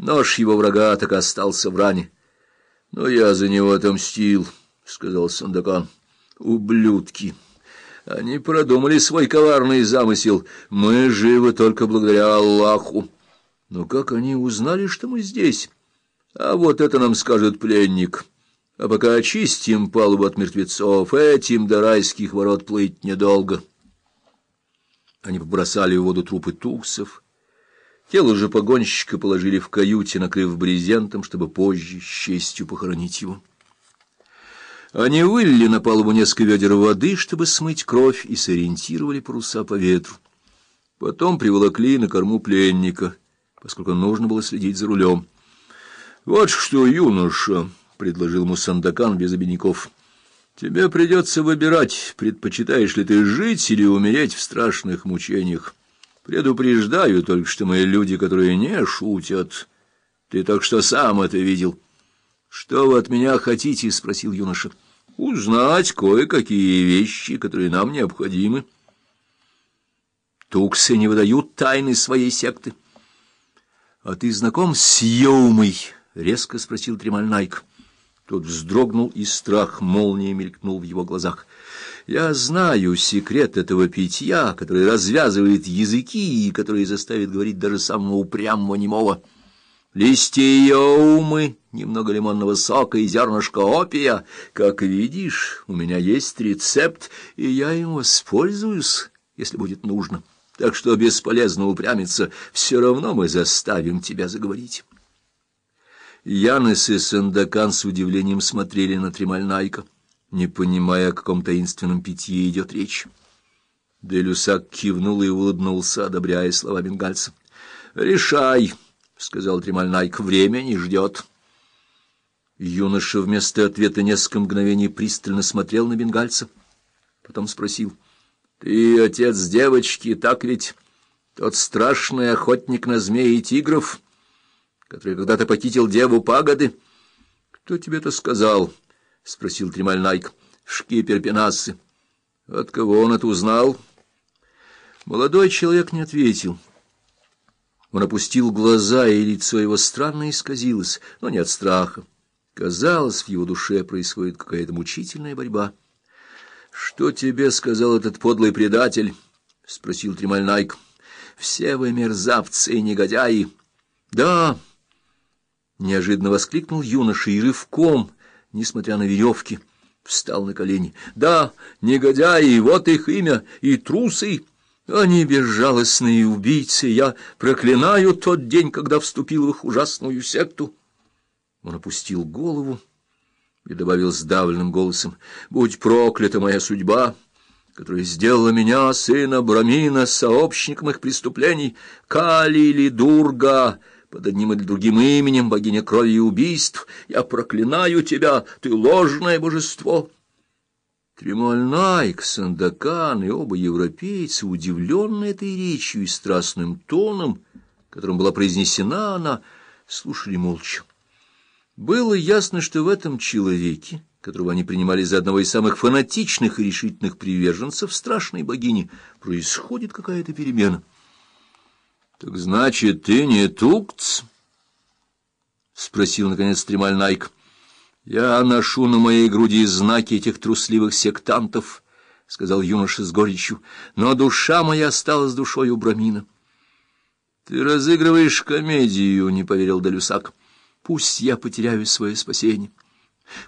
Нож его врага так остался в ране. — Но я за него отомстил, — сказал Сандакан. — Ублюдки! Они продумали свой коварный замысел. Мы живы только благодаря Аллаху. Но как они узнали, что мы здесь? А вот это нам скажет пленник. А пока очистим палубу от мертвецов, этим до райских ворот плыть недолго. Они побросали в воду трупы туксов. Тело же погонщика положили в каюте, накрыв брезентом, чтобы позже с честью похоронить его. Они вылили на палубу несколько ведер воды, чтобы смыть кровь, и сориентировали паруса по ветру. Потом приволокли на корму пленника, поскольку нужно было следить за рулем. — Вот что, юноша, — предложил ему Сандакан без обиняков, — тебе придется выбирать, предпочитаешь ли ты жить или умереть в страшных мучениях. Предупреждаю только, что мы люди, которые не шутят. Ты так что сам это видел. — Что вы от меня хотите? — спросил юноша. — Узнать кое-какие вещи, которые нам необходимы. Туксы не выдают тайны своей секты. — А ты знаком с Йоумой? — резко спросил Тремальнайк. Тот вздрогнул, и страх молнией мелькнул в его глазах. Я знаю секрет этого питья, который развязывает языки и который заставит говорить даже самого упрямого немого. Листья умы, немного лимонного сока и зернышко опия. Как видишь, у меня есть рецепт, и я им воспользуюсь, если будет нужно. Так что бесполезно упрямиться, все равно мы заставим тебя заговорить». Янес и Сандакан с удивлением смотрели на Тремальнайка не понимая, о каком таинственном питье идет речь. Делюсак кивнул и улыбнулся, одобряя слова бенгальца. — Решай, — сказал Тремальнайк, — время не ждет. Юноша вместо ответа несколько мгновений пристально смотрел на бенгальца. Потом спросил. — Ты отец девочки, так ведь? Тот страшный охотник на змеи и тигров, который когда-то похитил деву пагоды? — Кто тебе это сказал? —— спросил Тремаль Найк. — Шкипер Пенассы. — От кого он это узнал? Молодой человек не ответил. Он опустил глаза, и лицо его странно исказилось, но не от страха. Казалось, в его душе происходит какая-то мучительная борьба. — Что тебе сказал этот подлый предатель? — спросил Тремаль Найк. — Все вы мерзавцы и негодяи. — Да! — неожиданно воскликнул юноша и рывком несмотря на веревки, встал на колени. Да, негодяи, вот их имя, и трусы. Они безжалостные убийцы. Я проклинаю тот день, когда вступил в их ужасную секту. Он опустил голову и добавил сдавленным голосом, «Будь проклята моя судьба!» которая сделала меня, сына Брамина, сообщником их преступлений, Кали или Дурга, под одним или другим именем, богиня крови и убийств. Я проклинаю тебя, ты ложное божество. Тремольнайк, Сандакан и оба европейца, удивленные этой речью и страстным тоном, которым была произнесена она, слушали молча. Было ясно, что в этом человеке, которого они принимали за одного из самых фанатичных и решительных приверженцев страшной богини, происходит какая-то перемена. — Так значит, ты не Тукц? — спросил, наконец, Тремаль Найк. — Я ношу на моей груди знаки этих трусливых сектантов, — сказал юноша с горечью, — но душа моя осталась душой у Брамина. — Ты разыгрываешь комедию, — не поверил Далюсак. — Пусть я потеряю свое спасение.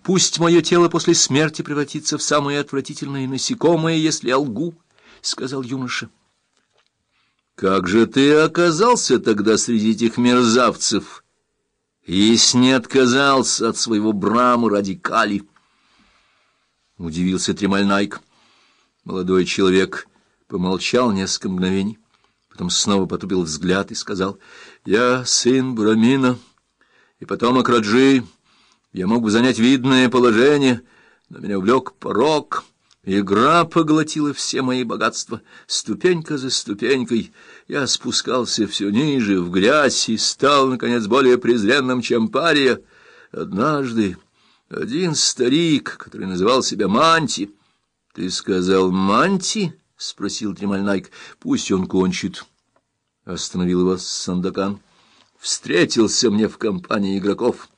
Пусть мое тело после смерти превратится в самое отвратительное насекомое, если я лгу, — сказал юноша. — как же ты оказался тогда среди этих мерзавцев, если не отказался от своего браму ради Кали? Удивился Тремальнайк. Молодой человек помолчал несколько мгновений, потом снова потупил взгляд и сказал, «Я сын Брамина и потомок Раджи, я мог бы занять видное положение, но меня увлек порог». Игра поглотила все мои богатства. Ступенька за ступенькой я спускался все ниже, в грязь, и стал, наконец, более презренным, чем пария. Однажды один старик, который называл себя Манти... — Ты сказал Манти? — спросил Тремальнайк. — Пусть он кончит. — остановил его Сандакан. — встретился мне в компании игроков.